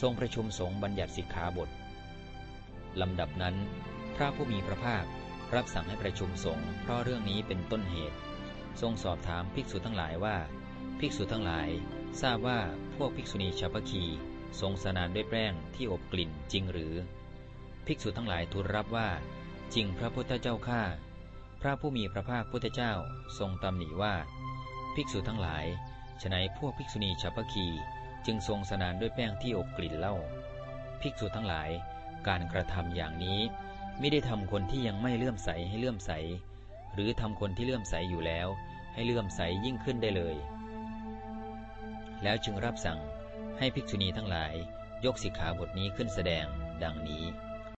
ทรงประชุมสงฆ์บัญญัติสิกขาบทลำดับนั้น พระผู้มีพระภาครับสั่งให้ประชุมสงฆ์เพราะเรื่องนี้เป็นต้นเหตุ ทรงสอบถามภิกษุทั้งหลายว่า ภิกษุทั้งหลาย ทราบว่าพวกภิกษุณีชาวพคีทรงสนานด้วยแป้งที่อบกลิ่นจริงหรือ ภิกษุทั้งหลายทูลรับว่า จริงพระพุทธเจ้าข้าพระผู้มีพระภาคพุทธเจ้าทรงตำหนิว่า ภิกษุทั้งหลายฉนัยพวกภิกษุณีชาวพคี จึงทรงสนานด้วยแป้งที่อบกลิ่นเล่าภิกษุทั้งหลาย การกระทำอย่างนี้ ไม่ได้ทำคนที่ยังไม่เลื่อมใสให้เลื่อมใส หรือทำคนที่เลื่อมใสอยู่แล้ว ให้เลื่อมใสยิ่งขึ้นได้เลย แล้วจึงรับสั่งให้ภิกษุณีทั้งหลาย ยกสิกขาบทนี้ขึ้นแสดง ดังนี้